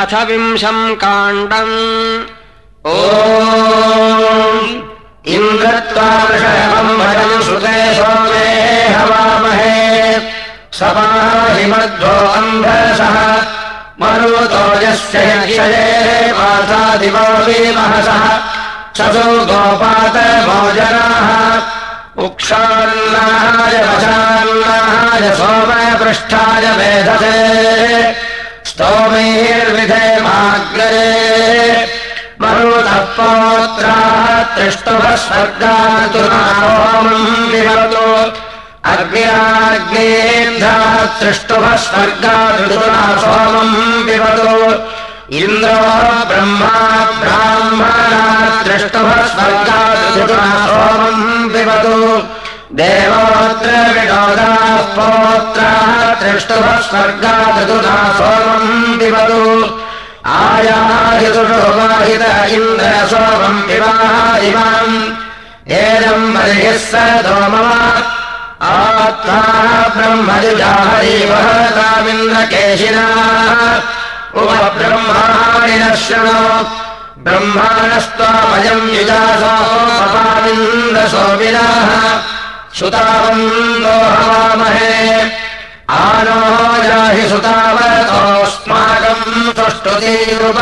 अथ विंशम् काण्डम् ओ इन्द्रत्वादृशमम् भजम् श्रुते सोमे हवामहे। समाहिमध्वो अन्धसः मरुतोजस्य क्षये मासादिवो महसः ससो गोपात भोजनाः। उक्षान्नाय वशान्नाय सोमपृष्ठाय मेधसे स्तोमैर्विधे माग्रे मरुतः पौत्राः त्रिष्टुभः स्वर्गातुनामम् विभवतु अग्न्याग्नेन्धाः त्रिष्टुभः स्वर्गातुना सोमम् पिबतु इन्द्रो ब्रह्मा ब्राह्मणा स्वर्गातुना सोमम् पिबतु देवोऽत्र पौत्राः त्रिष्टुभः स्वर्गादुना सोमम् पिबतु आयाहितुषोवाहित इन्द्र सोमम् पिबाः इमाम् एनम् बर्हिः स सोमः आत्मा ब्रह्मजुजाहरीवहतामिन्द्रकेशिनाः उपब्रह्माणिनः शृणो ब्रह्माणस्त्वामयम् युजासोपपामिन्द्रसोमिनाः सुतावन्दो हवामहे। आनो जाहि सुतावतोऽस्माकम् सुष्ठुतीरुप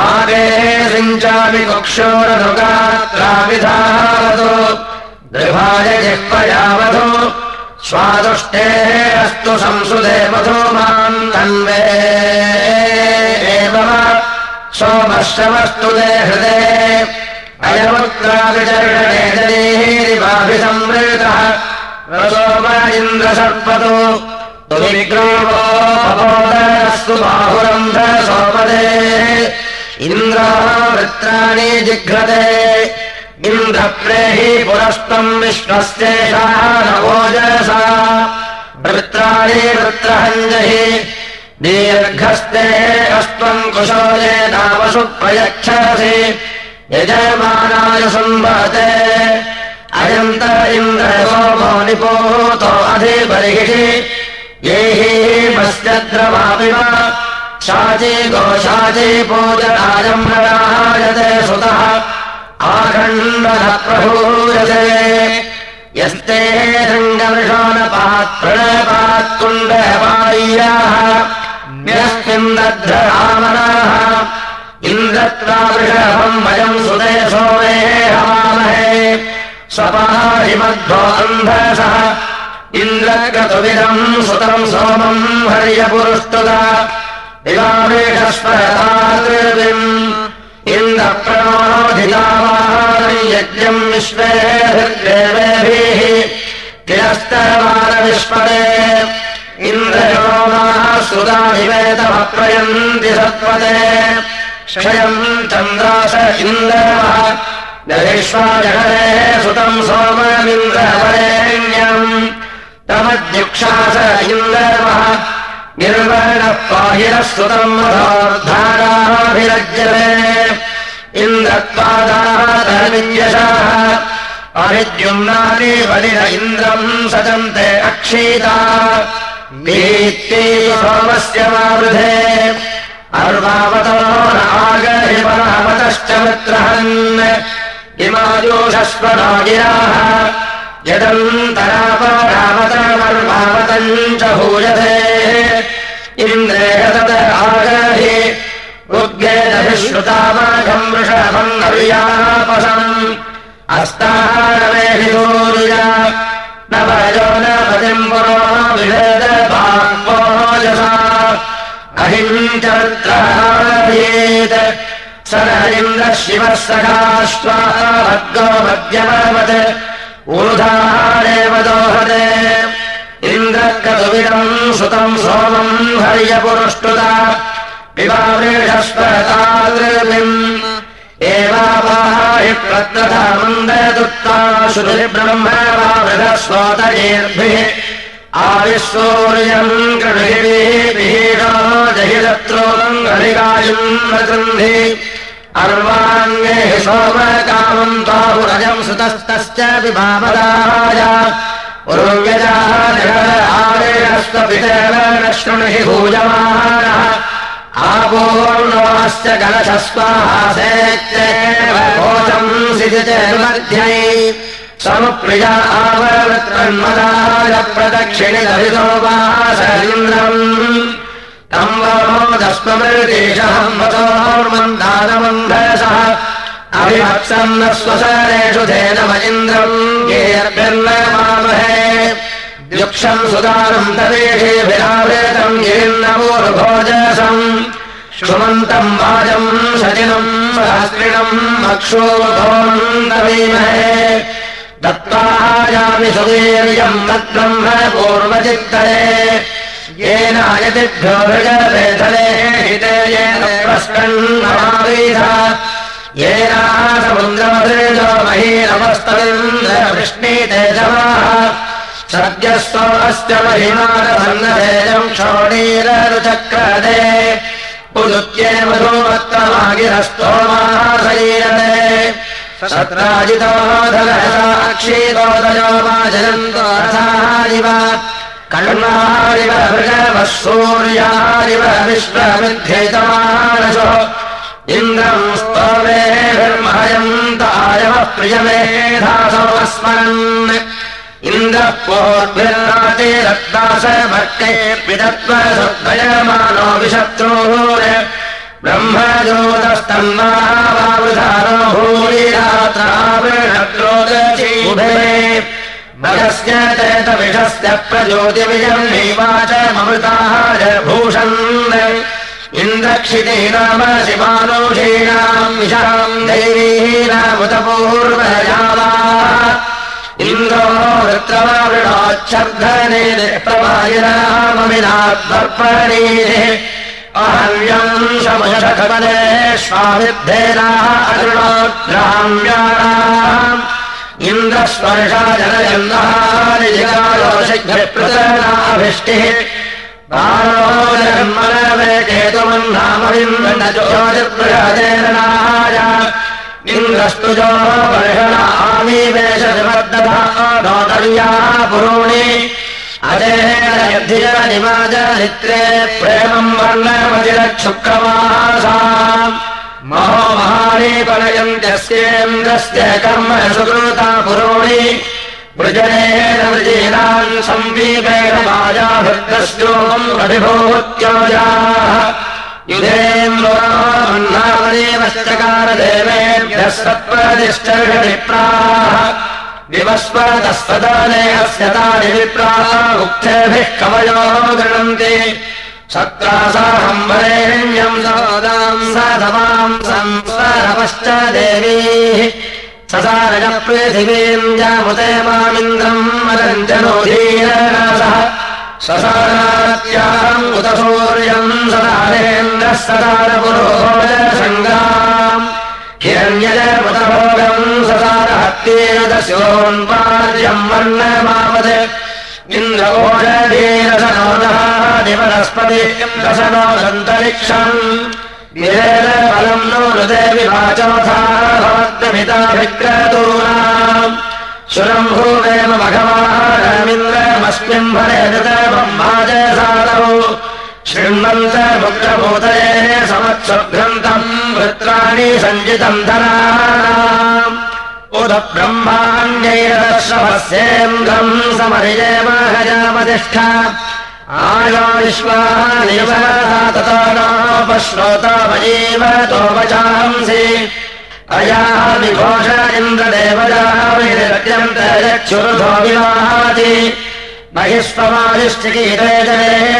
आगे सिञ्चामि कुक्षोरनुगात्राविधावतु दृभाय जिह्वयावधु स्वादुष्टेः अस्तु संसुदे मधु माम् तन्वे। एव सोमश्रवस्तु दे हृदे इन्द्रसर्पतो विग्रोपोदस्तु बाहुरन्ध सोमदे इन्द्रावृत्राणि जिघ्रते। इन्द्रप्रेहि पुरस्तम् विश्वस्येषः नवोजसा वृत्राणि वृत्रहञ्जहि। दीर्घस्ते अस्त्वम् कुशोले नामसु प्रयच्छसि यजमानाय सम्भते अयन्त इन्द्र सोमो निपोतो अधिबर्हिषि ये हि मस्यद्रवापिव। शाची गोशाची पूजनायम् प्रयायते सुतः। आखण्डः प्रभूयते। यस्ते रङ्गवृषोणपात्प्रणपात्कुण्डपाय्याः यस्मिन् दध्ररामनाः इन्द्रत्वावृषभम् वयम् सुते सोमे हवामहे स्वपाहिमध्वो अन्धसः इन्द्रगतुविदम् सुतम् सोमम् इन्द्रप्रणोधितावाहारम् यज्ञम् विश्वेभिर्देवेभिः। तिरस्तरमानविष्पदे इन्द्रयोमाः सुताभिवेदमप्रयन्ति सत्त्वते क्षयम् चन्द्रास इन्द्रवः दरिष्वाजहरे सुतम् सोममिन्द्रवरेण्यम् तमद्युक्षास इन्द्रवः निर्वर्णः पाहिरः सुतम् मधोर्धाराभिरज्यते इन्द्रत्वादातरविन्यशाः अभिद्युम्नानि बलिर इन्द्रम् सजन्ते अक्षीता। वीत्ति सोमस्य मावृधे अर्वावतो नागहिपरहवतश्च वृत्रहन् इमायोषस्वनागिराः यदन्तरापरावतमर्वावतम् च भूयते। इन्द्रेह तत आगहि वृषभम् अव्यापसम्। अस्ताहारमेभिदूर्य न वयो न पतिम् पुरो अहिञ्चरित्रहारयेत् स न इन्द्रः शिवः सखाश्वाभर्गो मध्यमवत् ऊर्धारेव दोहते इन्द्रकतुविदम् सुतम् सोमम् हर्यपुरुष्टुता पिबावृषस्वतादृमिम् एवापाहि प्रत्रथा मन्ददुत्ता श्रुतिब्रह्मवावृधस्वोतयेर्भिः आविश्वोर्यम् कृषिभिः जहिदत्रोम् घटिकायुम् गृन्धि अर्वाङ्गे सोमकामम् उर्व्यजाः आरेणस्त्वपितेन शृणुहि भूयमानः आपूर्णोश्च कलशस्वाहासेत्येवोचम् सिजचर्मध्ये समुप्रिया आवृत्तन्मदाय प्रदक्षिणि दरितो वासरिन्द्रम् तम् वमोदस्त्वमृदेशहम् वतोर्मन्दानमन्धसः अभिभत्सन्न स्वसरेषु धेनम इन्द्रम्। येऽर्भिर्नमामहे युक्षम् सुदानम् तदेशेभिरावृतम् येन्नवोर्भोजसम् श्रुमन्तम् वाजम् सजिनम् सहस्रिणम् अक्षोभोमन्दवीमहे दत्त्वायामि सुवीर्यम् तद्ब्रह्म पूर्वचित्तये। येनायतिभ्यो भृगवेधले हिते येन प्रस्कन्नमावीध। येना समुद्रमधृजो महीनमस्तविन्द्रवृष्णीतेजवाः सद्यस्तो अस्य महिमानसन्नधेयम् क्षोणीररुचक्रदे। पुरुत्ये मधुमत्तमागिरस्तोमाशरीरते सत्राजितो धनक्षीतोदयो वाजयन्तो रथारिव कण्वारिव भृगवः सूर्यारिव विश्वमिध्येतमानसो इन्द्रम् स्तोमेभिर्महयन्तायवः प्रियमेधासोऽस्मरन् इन्द्रः पोर्भिर्नातिरक्तासमर्के पिदत्वसद्वयमानो विशत्रूर ब्रह्मजोतस्तन्मावावृधारो भूरिरात्रावृणक्रोदचीभे भगस्य चेतविषस्य प्रज्योतिविजम् नैवाचममृताय भूषन्। इन्द्रक्षितीनाम शिवानोषीणाम् विशाम् दैवीनामुतपूर्वयावा इन्द्रो वृत्रमावृणाच्छर्धने प्रवायनाममिनात्मर्पणीः अहव्यम् शमशखपदे स्वामिद्धेनाः अरुणोद्राम्याणाम् इन्द्रस्पर्शा जनयन्नः निजिकालोशिघ्रप्रतनाभिष्टिः ज्योतिर्प्रजादेनाय इन्द्रस्तुजो वर्षणामीवेशनिबद्धधानोदर्याः पुरोणि अजेनिमाजरित्रे प्रेमम् वर्णमजिरक्षुक्रमासा महो महानीपलयन्त्यस्येन्द्रस्य कर्म सुकृता पुरोणि। वृजनेन वृजीनान् संवीपेन मायाभृद्रस्योम् अभिभूत्योजाः युधेन्द्रोन्नामदेवश्चकारदेवेभ्यः सत्प्रतिष्ठविप्राः विवस्वतस्तदाने अस्य तानि विप्राः उक्तेभिः कवयो गृणन्ति। सत्रासाहम् वरेण्यम् सदाम् पृथिवीम् जामुते मामिन्द्रम् मरञ्जनोधीरसः ससारात्याम् उत सूर्यम् सदारेन्द्रः सदारपुरोजसङ्गाम् हिरण्यजमुतभोगम् ससारहत्येदस्योन्पार्यम् वर्णमापत् इन्द्रवोषधीरसनोदः दिवनस्पति रसनो दन्तरिक्षम् विरेदफलम् नो हृदेवि वाचोथा भवद्गमिताभिक्रतूनाम् सुरम्भूवेम भगवानमिन्द्रमस्मिन् भरे दृतब्रह्माजसादौ शृण्वन्त मुग्धभूतये समत्सुघ्रन्तम् वृत्राणि सञ्जितम् धनानाम् उद ब्रह्माण्यैरश्रवस्येन्द्रम् समर्येमहजामतिष्ठा आयो विश्वानिवता ततो नोपश्रोतामजीवतो वचांसि अयाः विघोष महिष्वमायुश्चिकीते जने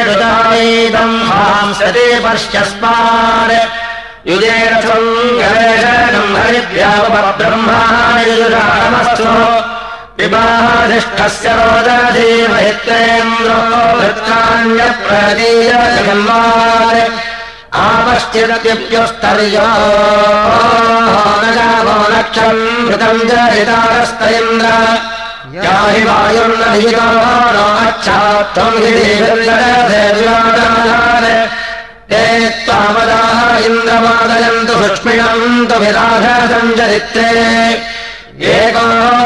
रुदायीदम् हांसति पर्श्यस्मान् युजेरथम् गवेषणम् हरिभ्यावब्रह्मायुजुषामस्तु विवाहाधिष्ठस्य रोदधीमहित्वेन्द्रो वृत्तान्यप्रदीयजगन्मान् आपश्चिदप्योस्तर्यो नगामो लक्षम् च हितारस्त हि देवीर्देव्यादान् ते त्वामदाः इन्द्रमादयन्तु सुक्ष्मिणम् तुभिराधसम् चरित्रे एको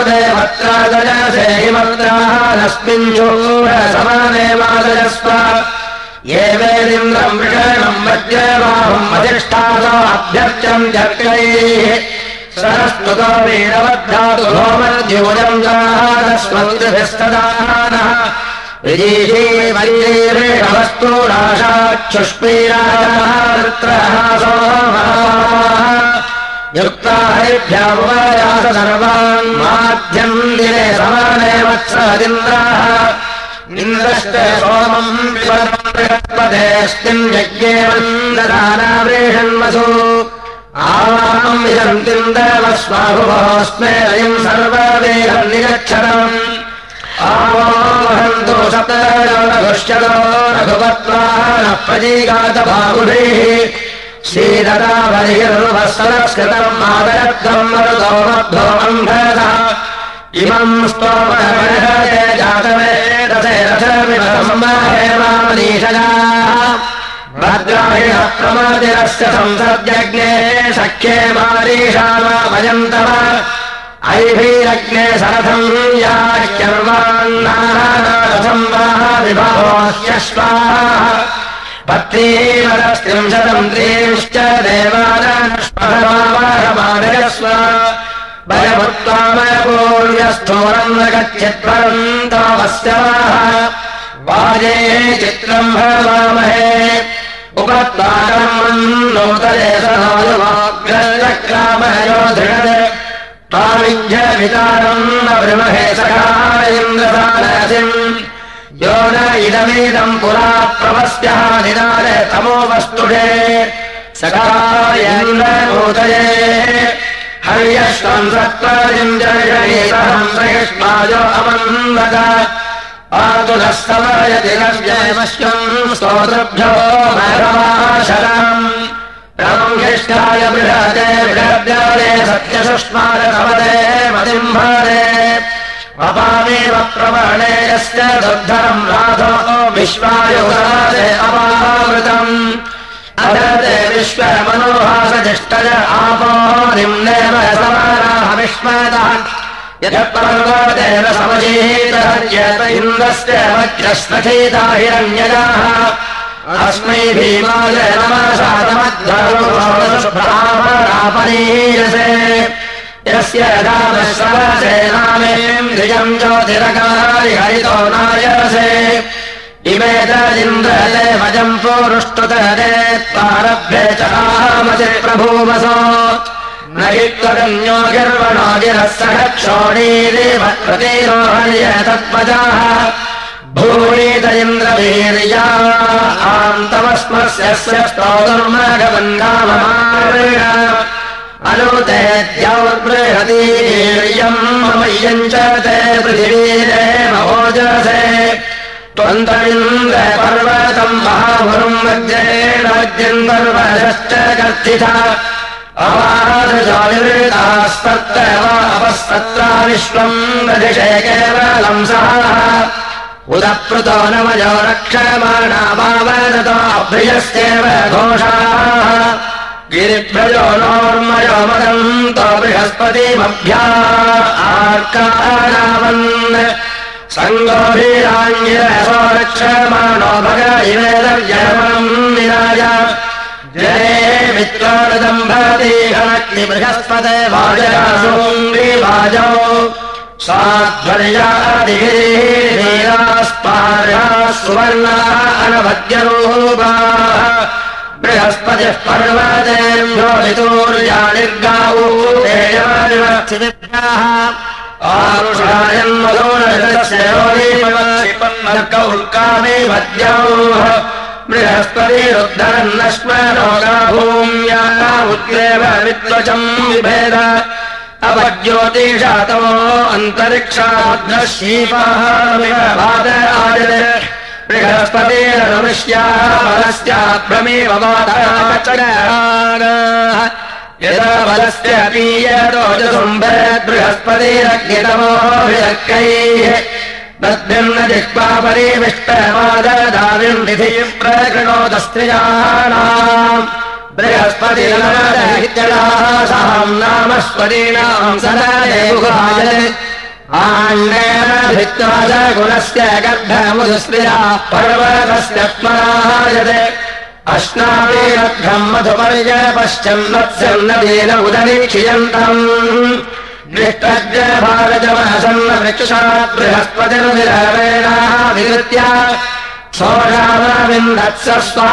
देवत्रादयसे हिमत्राः नस्मिन् शूरसमाने मादयस्व ये वेदिन्द्रम् विषयणम् वज्रबाहुम् अधिष्ठातो अभ्यर्चम् जर्कैः विजीषे वरीरेणवस्तूराशाक्षुष्पीरात्रः युक्ता हरिभ्यामुपयास सर्वान् माध्यम् दिने समाने वत्सदिन्द्राः इन्द्रश्च सोमम् बृहस्पतेऽस्मिन् यज्ञे वन्ददानावृषन्वसु आवाहम् विजन्तिन्दवस्वाभुवोऽस्मे अयम् सर्ववेदम् निरक्षरम्। आवाहन्तु सप्तयोनघुश्चलो रघुपत्वाः प्रजीगातबाहुभिः श्रीददाबलिर्वत्सरस्कृतम् आदरत्वम् मरुतो मध्वोऽम्भरः इमम् स्तोमर्हते जातवेदसे रथमिवसम्माहेमामनीषया भद्राहिणः प्रमादिरस्य संसर्जज्ञे सख्ये मारीषामाभयन्तव ऐभिरग्ने सरथम् याह्यर्वान्नारथम् वा विभवोऽस्यश्वाः पत्नीवरस्त्रिंशतम् त्रींश्च देवानस्मरमावहमानयस्व भयभुत्वामयपूर्यस्थोरम् न गच्छत्वरन्तमस्य वाजे चित्रम् भवामहे उपत्वाकम् नूतये सहायवाग्रचक्रामयो दृढत् त्वामिञ्झवितारम् न बृमहे सखारेन्द्रसारसिम् यो न इदमेदम् पुरा प्रवस्यः निदाय तमो वस्तुषे सखायन्दनूतये हर्यश्वम् सत्त्वम् जर्षणीतहम् स्तोत्रभ्यो मरमाशरम् ब्रह्मिष्ठाय बृहते बृहद्याले सत्यसुष्मारसमदे मदिम्भरे अपामेव प्रवणे यस्य दुर्धरम् राधो विश्वायुरादे अपावृतम् अदते विश्वमनोहासजिष्टय आपो निम्नेव समानाः विश्वतः यः पर्वतेन समशीतहर्यत इन्द्रस्य वज्रस्वचेता हिरण्यजाः अस्मै नमसातमध्वरोपनीयसे यस्य द्विजम् ज्योतिरकारि हरितो नायसे। इमे तदिन्द्रले भजम् पूरुष्टुतरे त्वारभ्ये च आमसे प्रभूवसो न हि त्वगन्यो गिर्वणो गिरः सह क्षोणीदेव प्रतिरोहण्य तत्पजाः भूमीत इन्द्रवीर्या आन्तमस्मस्य स्तोतुर्मघवन्नाममारेण अनुते द्यौर्बृहतीर्यम् ममय्यम् च ते पृथिवीरे महोजसे त्वन्तमिन्द्र पर्वतम् महाभुरुम् वज्रेण वज्रम् पर्वतश्च कर्थिता अपस्तत्रा विश्वम् दधिषे केवलम् सः। उदप्लुतो नमयो रक्षमाणा वावदतो अभ्रियस्येव घोषाः। गिरिभ्रजो नोर्मयो मदन्तो बृहस्पतिमभ्या आर्कारावन्। सङ्गोभिराञ्जिरसो रक्षमाणो भग इवेदर्यमम् विराज जने मित्रानुदम् भवति हनक्ति बृहस्पते वाजयासोङ्ग्रीवाजौ साध्वर्यादिगिरीरास्पार्या सुवर्णाः अनभद्यरूपाः बृहस्पतिः पर्वतेभ्यो वितूर्या निर्गावो आरुषायन्मधोरकौल्कामे भद्योः बृहस्पतिरुद्धरन्नश्वरोगा भूम्या उत्रेव विद्वजम् विभेद। अपज्योतिषातमो अन्तरिक्षाद्रशीपाहामिवाद आजते बृहस्पतिरनुष्याः परस्यात् भ्रमेव वादाचराः यदा बलस्य पीयरोजसुम्भरद्बृहस्पतिरग्नितमो विरक्कैः जिह्वा परिविष्टमाददाविम् निधिः प्रकृणोदस्त्रियाणाम् बृहस्पतिरनरहित्यलाः साम् नामस्वरीणाम् सदने आण्डेन भित्त्वा च गुणस्य गर्भमुदुस्त्रिया पर्वतस्य स्मरायते अश्नावेरघ्रम् मधुपर्य पश्चम् मत्स्यम् नदीन उदरीक्षियन्तम् निष्ठज्ञ भारजमनसन्नवृक्षसा बृहस्पतिर्विरवेणाभिहृत्य सोषावरविन्दत्सस्वा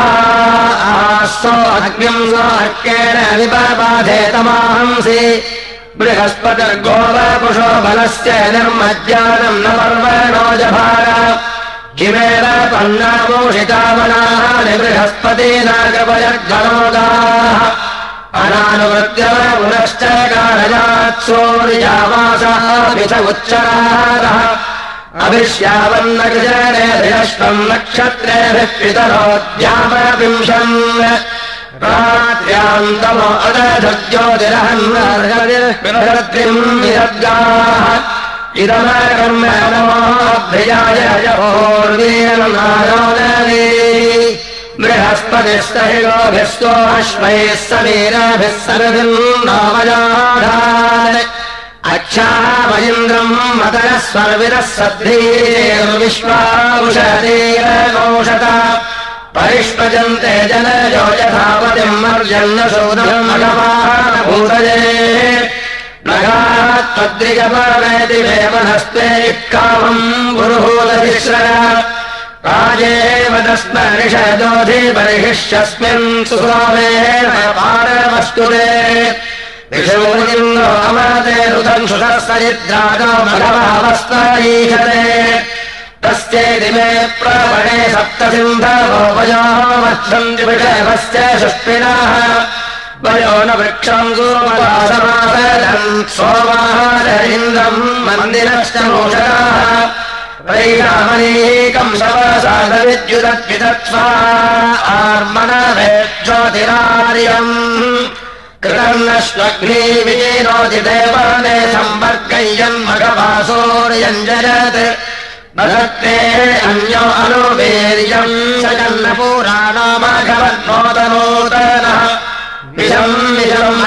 सो अग्निम् सोऽर्केण विपबाधेतमाहंसि बृहस्पतिर्गोवपुषो बलस्य निर्मज्जानम् न पर्वणो किमेव पन्नामूषितामनाः निबृहस्पतीनागपयर्धनोदाः अनानुवृत्य पुनश्च कारयात् सूर्यामासः विष नक्षत्रेभिः पितरोऽध्यापविंशन् रात्र्यान्तमो अदधज्योतिरहन्नर्गतिर्विरद्रिम् विरद्गाः इदमकर्म नमोऽभ्ययाय यभोर्वीरम् नारायणे बृहस्पतिस्तहिलोभिस्तोऽश्वैः समीराभिः सर्वम् नामजाढान् अच्छामयिन्द्रम् मतरः स्वर्विरः सद्धीर्विश्वामुषतीरकोषत परिष्पजन्ते जनजो यथापतिम् मर्जन्न शोधमगवाभूतये नगात्पद्रिगपरमेति वेमनस्ते कामम् पुरुहूततिश्रय राजेव तस्मरिषदोधिबर्हिष्यस्मिन् सुस्वामेन पारमस्तुते विषोरिन्द्रो अमते ऋतम् सुषस्तरिद्राजो मघवावस्तरीषते तस्येदिमे प्रवणे सप्तसिन्धवोपयो मच्छन्ति विषयवस्य सुष्पिनः वयो न वृक्षम् सोमवासमासदम् सोमाहारेन्द्रम् मन्दिरश्च मोषकाः वैरामनीकम् शवसादविद्युदद्विदत्वा आर्मणवेज्योतिरार्यम् कृतन्नश्वग्नी विलीनोति देवाने सम्पर्कय्यन्मघवासोर्यञ्जयत् भगत्ते अन्यो अनुवीर्यम् सजन्नपुराणो माघवन्नोतनूतनः विषम् विषम्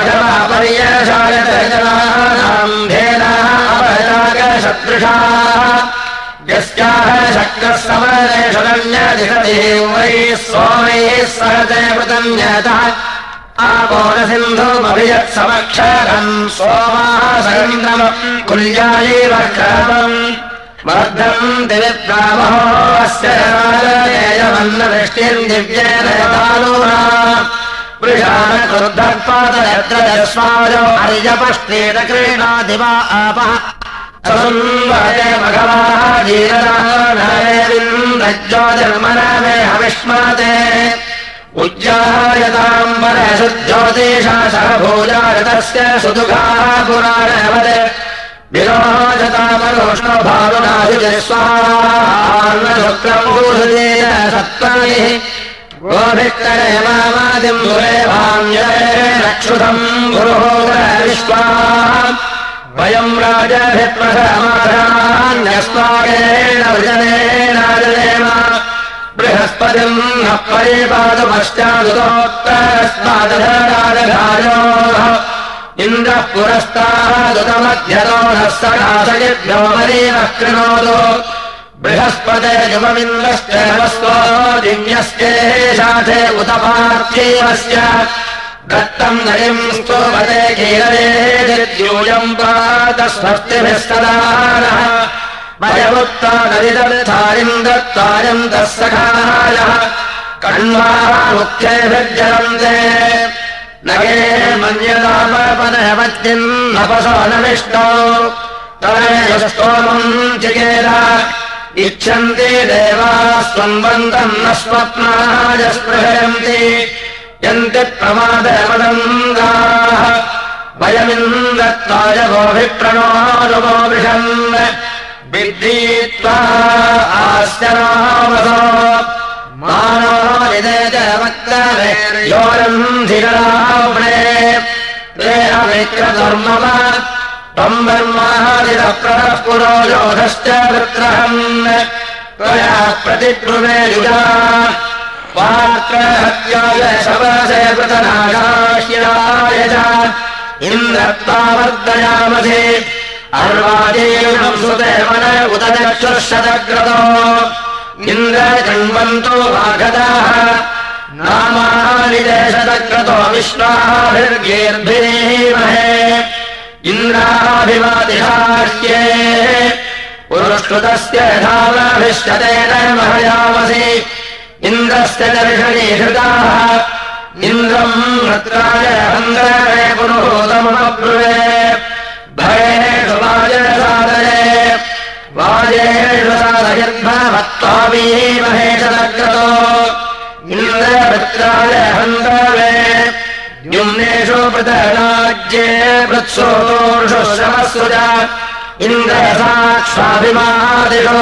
पर्यशायत जनानाम् धेनाः अपरागशदृशाः यस्याः शक्रः समरेषदन्यदिशदेवैः सोमैः सहते वृतन्यतः आपोरसिन्धुमभियत्समक्षरम् वर्धम् दिविप्रामहो अस्य राजनेयमन्नवृष्टिम् दिव्येन तालूना वृषाणकृद्धत्पादयत्र यस्माजो अर्यपष्टेन क्रीणादिवा आपः संवरे भगवाः धीरराजर्मनमे हविष्माते उज्जायताम्बरशुज्योतिषा सहभोजायतस्य सुदुःखाः पुराणवद विराजतामरोष्णो भावनाशुजस्वाहार्णशुक्रमभूषुजेन सत्त्वैः गोभिक्तरे मामादिम् रक्षुधम् गुरुहोदर विश्वा वयम् राजभिप्रसमाधान्यस्माकेन वृजनेनाजनेम बृहस्पतिम् न परिपादपश्चादुतोत्तरस्मादराजघायोः इन्द्रः पुरस्तादुतमध्यतो नः सकाशयिभ्यो मरीवः कृणोतु। बृहस्पते युवमिन्द्रश्च नमस्तो दिव्यस्येशाथे उत पार्थिवस्य दत्तम् नरिम् कीलयेद्यूयम् पादस्वस्तिभिस्तदानः मयमुक्ता नदिदर्थारिम् दत्तारिम् तः सखायः कण्वाः मुख्यैर्जलन्ते नगे मन्यतापनवत्यम् नपसो नविष्टो तदस्तोमम् चिकेर इच्छन्ति देवाः न स्वप्नाय स्पृहयन्ति यन्ति प्रमादमदङ्गाः वयमिन्दत्ताय गोभिप्रणोरुगो विषन् ते अविक्रधर्मव त्वम् ब्रह्मादिरप्रः पुरो योधश्च वृत्रहन्। त्वया प्रतिब्रुवे युजा पात्रहत्याय शवसे वृतनाशाह्याय च इन्द्रत्वावर्दयामधे अर्वाजीर्णम् सुदेवन उत चक्षुर्शतक्रतो इन्द्रजन्वन्तो वाघदाः नामानि देशतक्रतो विश्वाभिर्गेर्भिरीमहे। इन्द्राभिवादिहार्ये पुरस्कृतस्य धावाभिष्टतेन महयामसि इन्द्रस्य दर्शनी हृताः इन्द्रम् पुरोदमब्रुवे भयेषु वाजसादये वाजेषु साधयद्भवत्वामीमहेशतक्रतो इन्द्रभद्राय हन्दवे। युम्नेषु पृतराज्ये वृत्सोषु श्रमस्रुज इन्द्रसाक्ष्वाभिमादिषु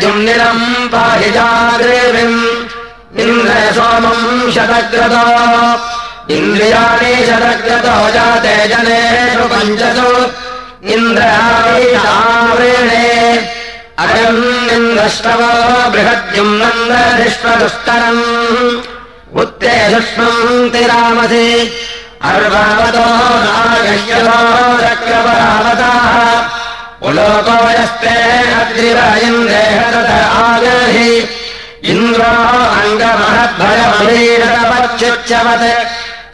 द्युम्निरम् पाहि जाग्रेविम् इन्द्र सोमम् शतक्रतो इन्द्रियाणि शतक्रतो जाते जनेषु पञ्चसु इन्द्रावृणे अयम् इन्द्रष्टव बृहद्युम् नन्दधिष्वदुष्करम् उत्ते सुष्मम् तिरामसि अर्वावतो नागह्यतो चक्रपरावताः उलोको यस्ते अग्रिव इन्द्रेह तत आगहि इन्द्रो अङ्गमहद्भयमहीरवच्युच्यवत्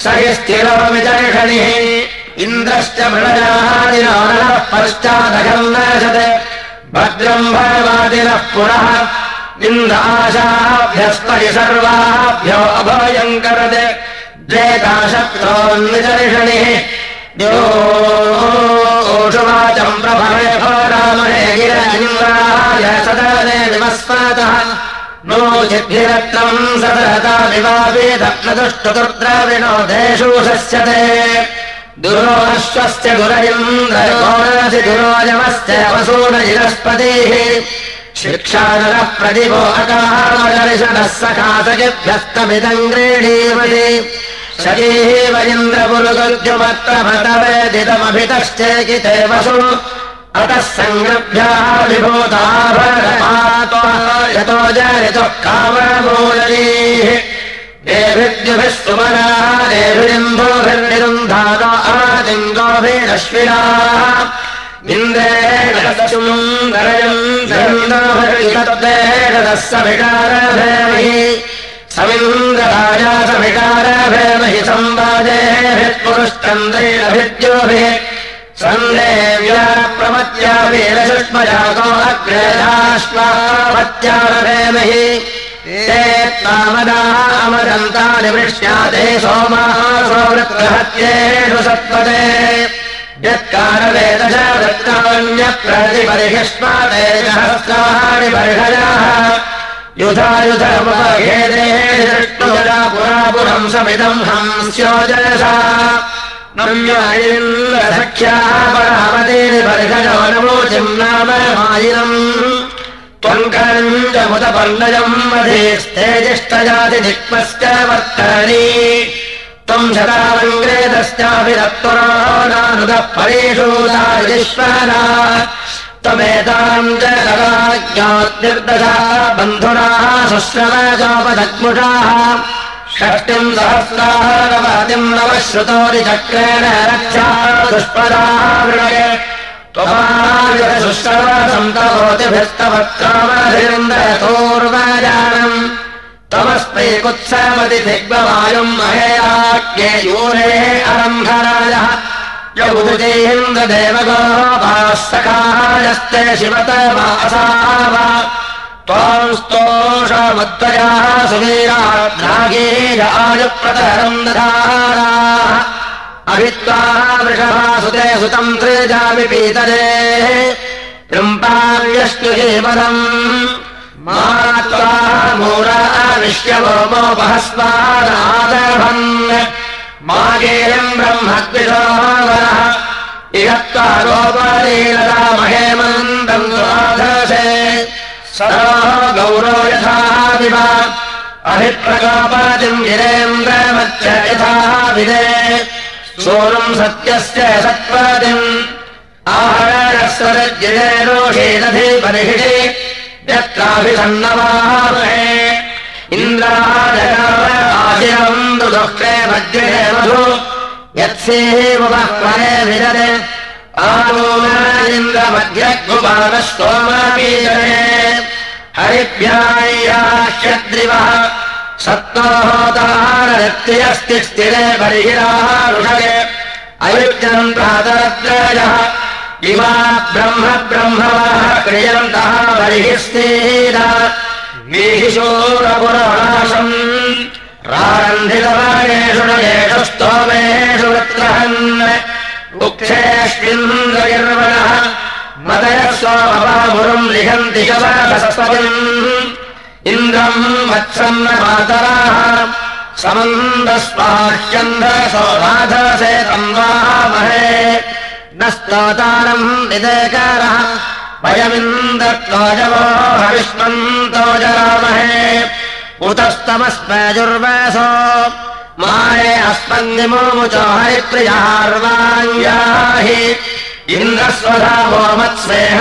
स हि स्थिरो विचर्षणिः इन्द्रश्च पश्चादघम् नशत् भद्रम् भयवादिनः पुनः। इन्द्राशाभ्यस्परि सर्वाभ्यो अभयम् करत् द्वेकाशक्रोन्विचर्षणिः योषुवाचम् प्रभवे भो रामहे गिर इन्द्राय सदने विमस्मातः नो चिद्भिरत्नम् सदता विवावेदत्नदुष्टुद्रविणो देषु शस्यते दुरोश्वस्य दुरयन्द्रयोरसि दुरोजमस्य वसूनजिरस्पतिः शिक्षानरः प्रतिभो अकामदर्शनः सखासजिभ्यस्तमिदम् गृह्णीमहि शरीव इन्द्रपुरुगुद्युमत्तभतवेदितमभितश्चेकिते वसु अतः जरितुः काममूलैः देभिद्युभिः सुमनाः देभिरिन्दोभिर्निरुन्धातो आदिङ्गोभिरश्विनाः इन्द्रेण सुन्दरयम् सन्दोभिर्गतेरदः सविकारभेमहि समिन्द्रराजा सविकारभेमहि संवादेभिः पुरुश्चन्द्रेणभिद्योभिः सन्देव्या प्रमत्या वीरसुष्मजातो अग्रेधाश्वापत्यारभेमहि ते तामदाः अमदन्तानि वृष्याते सोमाः सौवृत्रहत्येषु सत्पदे यत्कारवेदश वृत्तान्यप्रतिपरिहिष्माते सहस्राणि वर्षयाः युधायुधमुपघेदे दृष्टुजला पुरापुरम् समिदम् हंस्योजसा नम्यायिन्द्रसख्याः परामतेर्वर्षयो नमोचिम् नाम मायिनम्। त्वङ्करम् च मुदपर्णयम् मधेस्तेजिष्टजाति जिक्मश्च वर्तनी त्वम् शतावङ्ग्रेदश्चाभिरत्वरानुगः परेषु दारिश्वरा त्वमेताम् च राज्ञाद्निर्दशा बन्धुराः शुश्रवचोपदग्मुषाः षष्टिम् सहस्रारवतिम् नवः श्रुतोरिचक्रेण रक्षा दुष्पदाः वृणय त्वमायुषुश्रवसन्तभोतिभिस्तवत्रामधिरिन्द्रतोर्वजानम् तमस्मै कुत्समति दिग्ववायुम् महेयाज्ञे यूरे अरम्भराजः यौजेन्द्रदेवगो भाः सखायस्ते शिवतमासाव त्वाम् स्तोषमद्वयाः सुवीराग्रागेयायुप्रतरम् दधाराः। अभित्वा वृषभा सुते सुतम् त्रिजामि पीतरे। कृम्पाव्यष्टुहेमदम् मा त्वा मूरा विश्ववोमोपहस्वादादभन् मागेयम् ब्रह्मद्विषोवरः इहत्वा गोपलीलता महेमन्दम् द्वादशे सदा गौरो यथा विव विदे। सोऽम् सत्यस्य सत्पदिम् आहरणस्वरज्यरोषेदधि परिहिषे। यत्राभिसन्नवामहे इन्द्राजगाम दुदुःखे मध्ये मधु यत्सेवः परे विदरे आनोन्द्रमध्यगुमानस्तोमपीजने हरिभ्याह्याह्यद्रिवः सत्त्वहोतारत्यस्ति स्थिरे बर्हिरारुषये अयुज्यम् प्रातरद्रयः इमा ब्रह्म ब्रह्मवः क्रियन्तः बर्हिस्तेन वीहिशोरपुरनाशम् प्रारन्धितवागेषु नयेषु स्तोमेषु वृत्रहन्। उक्षेष्विन्द्रगिर्वणः मदयः सोमपामुरुम् लिखन्ति शवसस्पतिम् इन्द्रम् वत्सन्न मातराः। समन्दस्वाह्यन्धसो राधसे तन्वामहे न स्तोतारम् निदेकारः। वयमिन्द्रत्वाजवो हविष्मन्तो जरामहे उतस्तमस्मजुर्वसो। माये अस्मन्निमोमुचो हरिप्रियार्वाङ्गाहि इन्द्रस्वधावो मत्स्वेह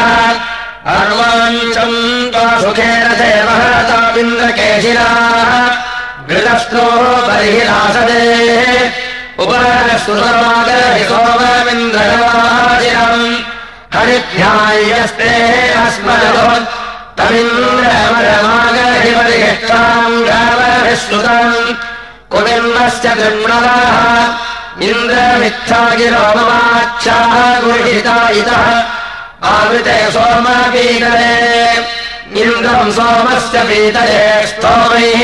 अर्वाञ्चम् सुखेन देवहतामिन्द्रकेशिराः घृतस्नो बर्हिरासदे उपरसुरमागहि सोममिन्द्रवाजिरम् हरिभ्यायस्ते अस्मदो तमिन्द्रमरमागहि गावभिश्रुतम् कुमिन्नस्य गृह्णवाः इन्द्रमिच्छागिरो ममाच्छाः गुरुहिता इतः आवृते सोमपीतरे इन्द्रम् सोमस्य पीतरे स्तोमैः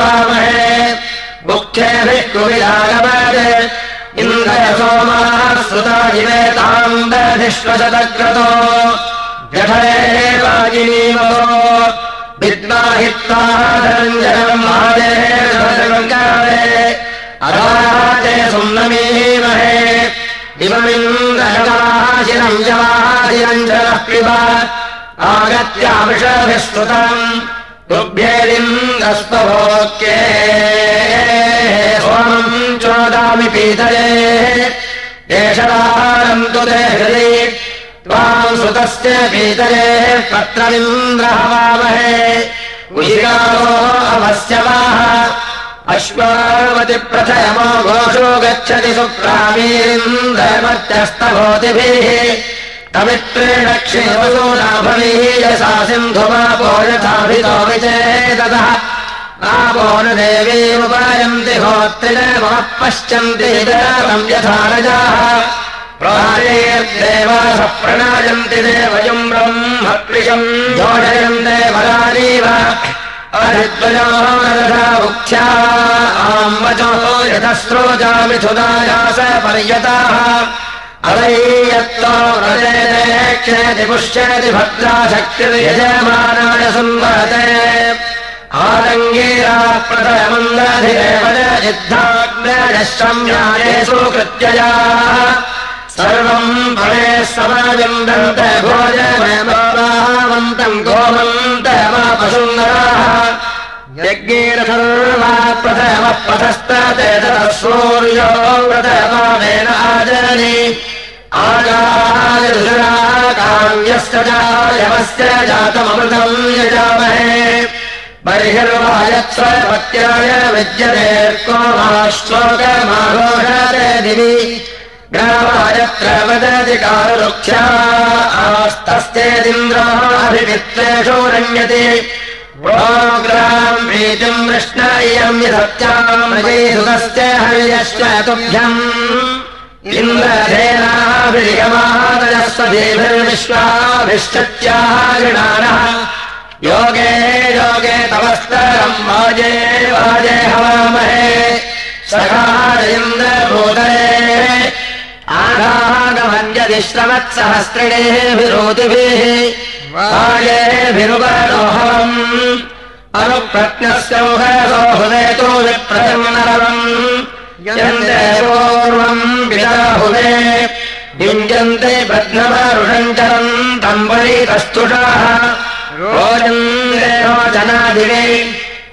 वामहे। मुख्येभिः कुविलागमते इन्द्रय सोमाः श्रुता इमे ताम् दधिष्वशतक्रतो जठरे वाजिनीमतो विद्वाहित्वाः धनञ्जनम् महादेवकारे अराजे सुम्नमीमहे इममिन्द्रशकाशिरम् जवाशिरञ्जनः पिब। आगत्याविषभिः स्तुतम् तुभ्येरिन्द्रस्वभोक्ये सोमम् चोदामि पीतये। एषदारम् तु ते त्वाम् सुतस्य पीतये पत्रमिन्द्रहवामहे उशिकारो अवस्यवाः अश्वावतिप्रथयमो घोषो गच्छति सुप्रामीरिन्द्रमत्यस्तभोतिभिः तमित्रेण क्षेमसो नाभवीः यसा सिन्धुमापो यथाभितो विचेदतः आपो न देवीमुपायन्ति होत्रिणमः पश्यन्ति देवम् यथा रजाः प्राणेर्देवाः प्रणायन्ति देवयम् ब्रह्मकृशम्। देवरानीव अरिद्वयो नरधा मुख्या आम्वचो यतस्रोजामिथुदायास पर्यताः। अवैयत्तो व्रजेति पुष्यति भद्रा शक्तिर्यजमानाय संवहते। आलङ्गीरा प्रथमन्दधिरेव युद्धाग्नयश्रम्यायेषु कृत्ययाः सर्वम् सर्वा प्रथमः पथस्तते ततः सूर्यो प्रथमावेन आजनि आगायस्य जायवस्य जातममृतम् यजामहे। बर्हिर्वायत्स्वपत्याय विद्यते। को वा ग्रामायत्र वदति कारुक्षा आस्तस्येदिन्द्राभिमित्रेषु रण्यते ग्राम् इयम् सत्याम् सुतस्य हरियश्च तुभ्यम् इन्द्रधेनाभिर्गमादयस्वदेभिर्विश्वाभिश्चत्याः गृणानः योगे योगे तवस्तरम् वाजे वाजे हवामहे। सखारेन्द्रभूतरे आघागमञ्जतिश्रमत्सहस्रिणेभिरोतिभिः वाजेभिरुपरोहवम् अनुप्रज्ञस्य मुखसो हुदेतो विप्रजन्नरवम् यन्ते पूर्वम् हुदे युञ्जन्ते बध्नवरुषञ्चरम् तम् परितस्तुषाः रोचनादिवे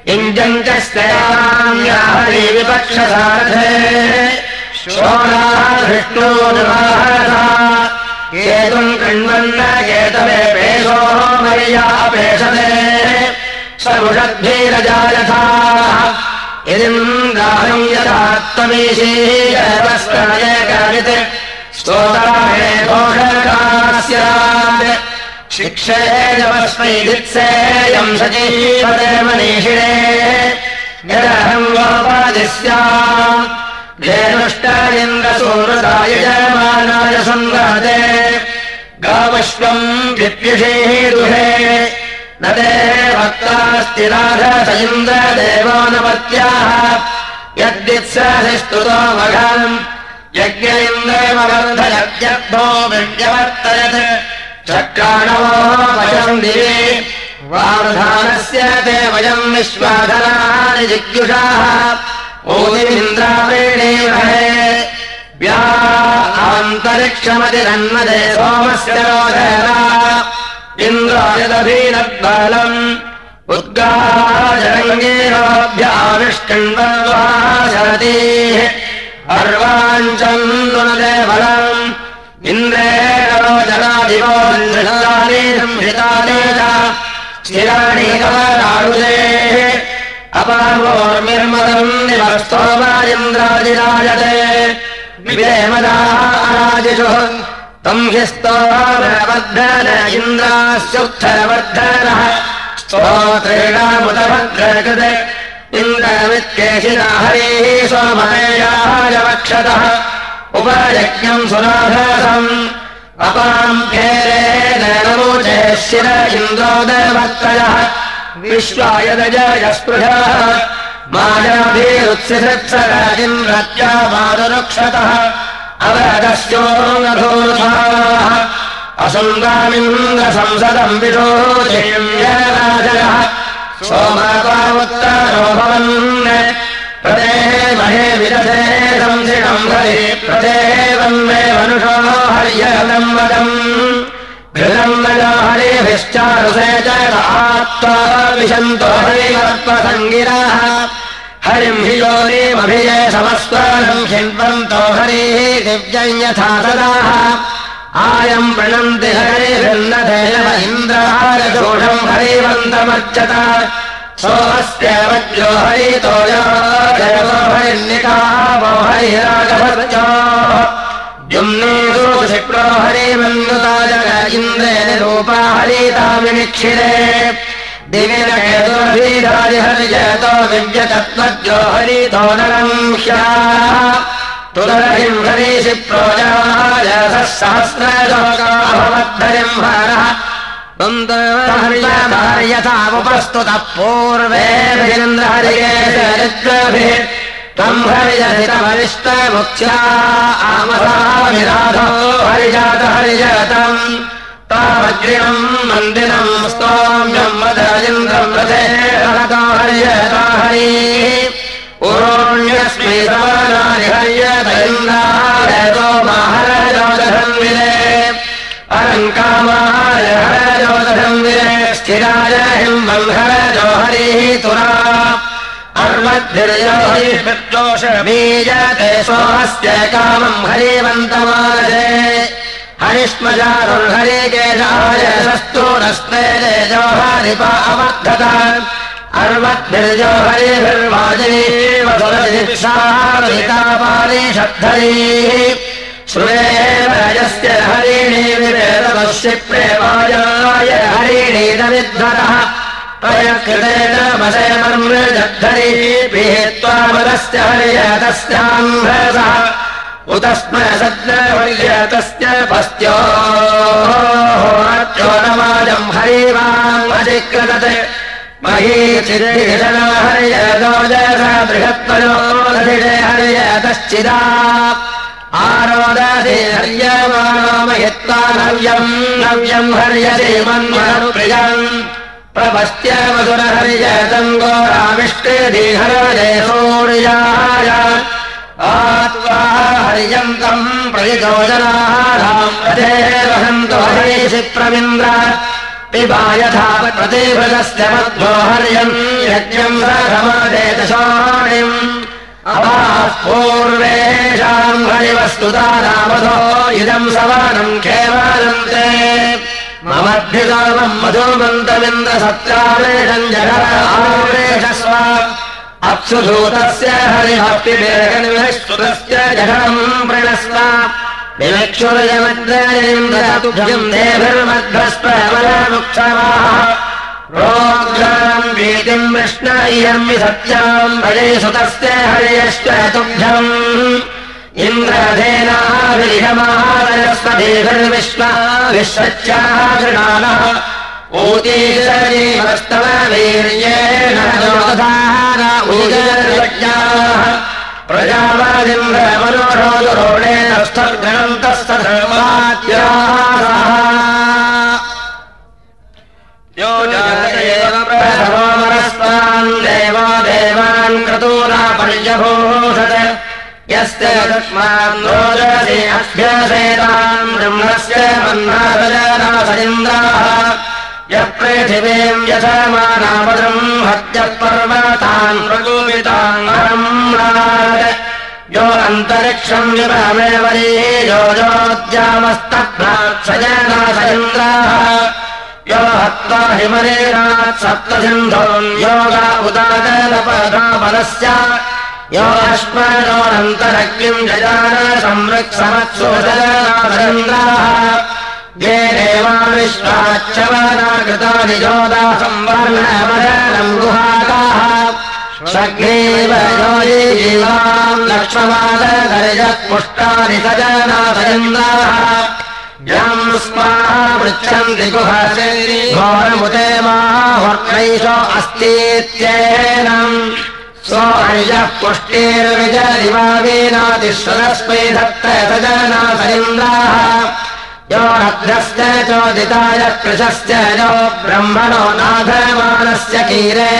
युञ्जन्तस्कयाम्याहरि विपक्षसारथे निवाहसा केतुम् कृण्वन्न केतवे पेशो यदिन्द्राहम् यदात्मवीशीयवस्करयकारित् स्तोताहे घोषकास्यात् शिक्षेयमस्मै दित्सेयम् सजीवते मनीषिणे। यदहम् गोपादिस्याम् धेनुष्ट जयमानाय सङ्गाते गावश्वम् विद्युषेः दुहे। न ते भक्तास्ति राधस इन्द्रदेवानपत्याः यद्वित्सहि स्तुतो मघम् यज्ञ इन्द्रमवर्धयद्यद्धो विज्ञवर्तयत् चक्राणवो वयम् दिवे। वाधानस्य ते वयम् विश्वाधनानि जिज्ञुषाः ओदिमिन्द्रावेणीमहे व्या आन्तरिक्षमतिरन्मदे सोमस्य रोधना। इन्द्रायदभीनद्बालम् उद्गाजरङ्गेरोऽभ्याविष्कण्वती अर्वाञ्चम् नुनदे बलम् इन्द्रेणो जनादिवो नृणानि संहितानि च स्थिराणि कवराणुदे अपावोर्मिर्मदम् निवस्तोमा इन्द्रादिराजते विदेमदाराजिषु तम् हि स्तोमवर्धन इन्द्रास्युत्थरवर्धनः। स्तोत्रेणामुदभद्रकृते इन्द्रमित्येषिणा हरेः वक्षतः उपयज्ञम् सुराधसम्। अपाम् फेरेण नमोचे शिर इन्द्रोदवर्तयः विश्वायदजयस्पृशः मायाभिरुत्सिसत्सर इन्द्रत्या मारुरक्षतः अवदस्योङ्गधूर्थाः असङ्गामिन्द्रसंसदम् विशोचयः सोमकामुत्तरो भवन् प्रदेमहे विदधे संसिणम् हरि प्रदेवन्मे मनुषो हर्यलम् वदम् नजा हरिभिश्चारुसे च विशन्तो हरिवर्पसङ्गिराः हरिम् हि योनिमभिजय समस्वरम् हिन्वन्तो हरिः दिव्यम् यथा सदाः आयम् प्रणन्ति हरिभिर्नधेव इन्द्रारदोषम् हरिवन्तमर्चत सोऽस्य वज्रो हरितो हरिर्निकावो हरिरागभर्जो जुम्नेषु शिप्रो हरिमन्युता जग इन्द्रे निरूपा हरितामिनिक्षिरे दिविनकेतुर्भीराजि हरिजयतो विव्यतत्त्वज्यो हरितो ह्याः तुलहिम् हरीषि प्रोजायसः सहस्रलोकाभवद्धरिम् हरः यथामुपस्तुतः पूर्वेन्द्रहरिगेन्द्रभिः त्वम् हरिजहितमविष्टमुख्या आमसाविराधो हरिजात हरिजातम् तावज्रिणम् मन्दिरम् स्तोम्यम् मद इन्द्रम् रथे हरतो हरिजता हरि। पुरोण्यस्मै समानानि हर्यत इन्द्रायतो माहरजोदधन्विरे। अलङ्कामाय हरजोदधन्विरे। स्थिराय हिम्बम् हरजो हरिः तुरा अर्मद्भिर्योषमीजते सोमस्य कामम् हरिवन्तमानसे हरिष्मजारुर्हरिकेशायशस्तु नस्ते तेजो हरिपा अवर्धत। अर्वद्भिर्यो हरिभिर्वाजिनीवसुरजितापारिशद्धरीः श्रुवेव यस्य हरिणी विवेदशिप्रेमायाय हरिणीदविध्वरः प्रयकृतेन मदयमर्मृजद्धरी पीत्वामरस्य हरियतस्याम्भसः उतस्म सद्यवर्यतस्य पस्त्यो नमाजम् हरिवामधिकृतत् महीचिर्जन हरियदोजस बृहत्तरो हरियतश्चिदा। आरोदसे हर्यमाणो महित्वा नव्यम् नव्यम् हर्यसे मन्मनुप्रियम् प्रपश्य मधुरहरिजतम् घोराविष्कृतिहरजय सूर्याय आत्वा हरियन्तम् प्रतियोजनाहाराम् रथे वहन्तो हरीषि प्रविन्द्र पिबा यथा प्रतिभृतस्य मध्वो हर्यम् यज्ञम् पूर्वेषाम् हरिवस्तुता नामधो इदम् सवनम् केवलम् ते ममभ्युदामम् मधुमन्तमिन्द्रसत्रावेशम् जगरेशस्व अप्सुधूतस्य हरिभक्तिवेगनिविष्कृतस्य जघनम् प्रणस्व। विवक्षुरयमद्रयम् देभिर्मध्वस्प्रबलमुक्षमाः रोग्राम् वीतिम् विष्ण इयम् सत्याम् भजे सुतस्य हर्यश्च तुभ्यम् इन्द्रधेनाभिरिहमादयस्वदेभिर्विश्व विश्वच्याः कृणानः ऊतीशरीवस्तव वीर्येण उजर्यज्ञाः प्रजावादिन्द्रमनोरोदुरोणेन स्थर्गणन्तस्य धर्मात्याः यो जातयेव प्रथमोमरस्तान् देवा देवान् क्रतूरा पर्यभूषत यस्य तस्मान् रोदसी अभ्यसेताम् ब्रह्मस्य मन्नासजनासरिन्द्राः यः पृथिवीम् यथमानापदम् हत्यः पर्वतान् प्रगोपिताम् यो अन्तरिक्षम् विभमेवरी यो योद्यामस्तभ्रात्सजनासरिन्द्राः यो हत्वा हिमरेणात् सप्तसिन्धोन् योगा उदागरपदापदस्य यो जजान संवृक्समत्सुजनासरिन्द्राः ये देवा विश्वाच्चवनाकृतानि योदा जीवाम् पुष्टानि सजनासरिन्द्राः यम् स्माः पृच्छन्ति माहुर्नैषो अस्तीत्येनम् सोऽर्यः पुष्टिर्विजरिवावीनातिश्वरस्मै धत्त सजनासरिन्द्राः यो रभ्रश्च चोदिताय कृशश्च यो ब्रह्मणो नाथमानस्य कीरे।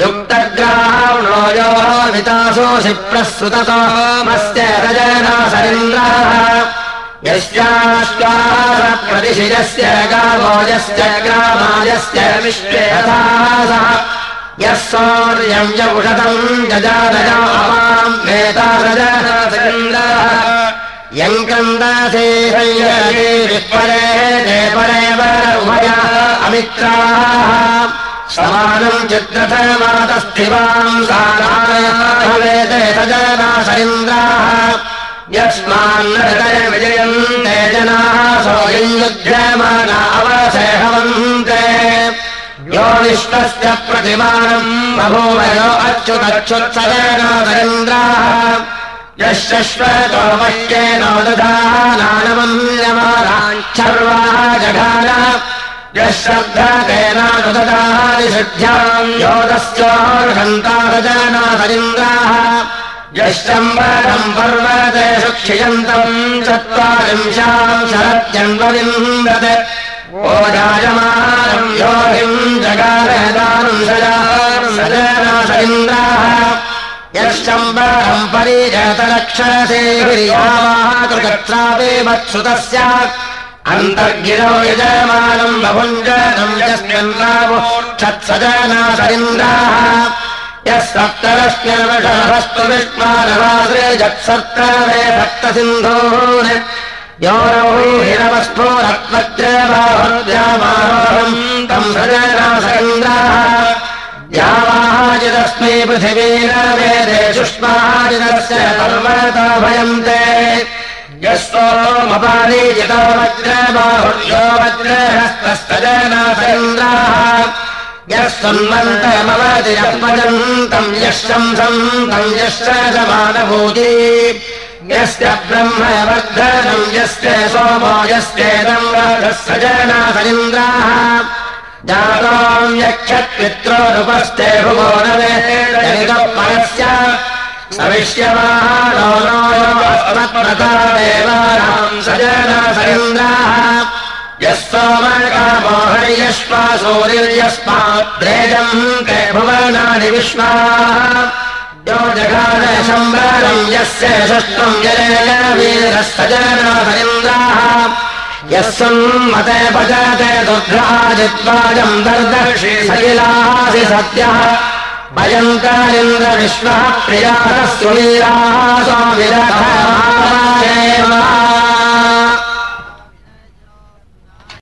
युक्तग्राह्णो यो वितासो शिप्रःसुततोमस्य रजनासरिन्द्राः यस्याश्वासप्रतिशिरस्य गावोजस्य ग्रामायस्य विश्वेधासः यः सौर्यम् च उषतम् जजादजामाम् नेतारजनासरिन्द्राः यङ्कन्दासे विपरे ते परेव उभया अमित्राः। समानम् चित्रथमातस्थिवाम् सारायते सजनासरिन्द्राः यस्मान्नय विजयम् ते जनाः अवसेहवन्ते यो विश्वस्य प्रतिमानम् बभूव यो अच्युतच्युत्सजनासरिन्द्राः यश्वतो वश्येनो दधानानमन्यमानाच्छर्वाः जघान। श्रद्धतेनानुदधादिषुद्ध्याम् योदस्योर्हन्तारजनासरिन्द्राः यश्चम्बरम् पर्वतेषु क्षियन्तम् चत्वारिंशाम् शरत्यन्वविन्दत् ओजायमानम् योगिम् जगारदानम् सजनासरिन्द्राः यश्चम्बरम् परिजतरक्षसेभिर्यामाकृतत्रापि वत्सुतस्य। अन्तर्गिरो यजमानम् बभुञ्जनम् यस्मिन्नावोक्षत्सजनासरिन्द्राः यः सप्तरश्म्यर्वषभस्तु विष्मानवासरे जत्सर्त्रवे योरौ हिरवस्फोरत्वज्रबाहुर्यामारोहम् तम् सजनासरिन्द्राः यावाजिदस्मै पृथिवीरवेदे सुष्माजिदस्य पर्वता भयन्ते यस्वोमपानीजितो वज्रबाहुर्यो वज्रहस्तस्तजनासरिन्द्राः यः सन्वन्तमवतिरपजन्तम् यः शंसम् तम् यश्च समानभूति यस्य ब्रह्म वर्धनम् यस्य सोमो यस्येदम् राधः सजनासरिन्द्राः जाताम् यक्षत्पित्रोरुपस्ते भुवो न वेदः परस्य सविष्यमानो नो अस्मत्प्रता देवानाम् सजनासरिन्द्राः यः सोमकामो हर्यश्वा सूर्यस्माद्रेजम् ते भुवनानि विश्वा यो जगादशम्बरम् यस्य जय वीरः सजनासरिन्द्राः यः सम्मते भजते दुर्गाजित्वाजम् दर्दर्शि सलिलासि सत्यः। भयङ्करिन्द्रविश्वः प्रियाः सुवीराः स्वामिरथ